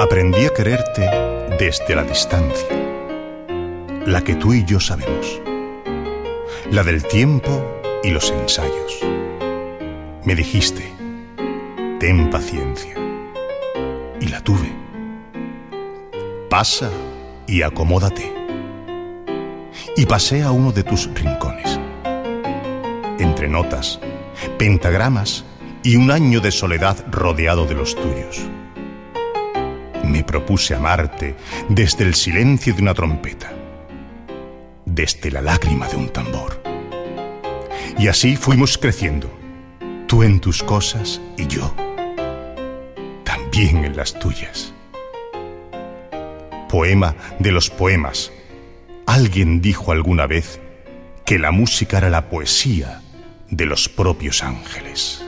Aprendí a quererte desde la distancia, la que tú y yo sabemos, la del tiempo y los ensayos. Me dijiste, ten paciencia, y la tuve. Pasa y acomódate. Y pasé a uno de tus rincones. Entre notas, pentagramas y un año de soledad rodeado de los tuyos me propuse amarte desde el silencio de una trompeta, desde la lágrima de un tambor. Y así fuimos creciendo, tú en tus cosas y yo también en las tuyas. Poema de los poemas. Alguien dijo alguna vez que la música era la poesía de los propios ángeles.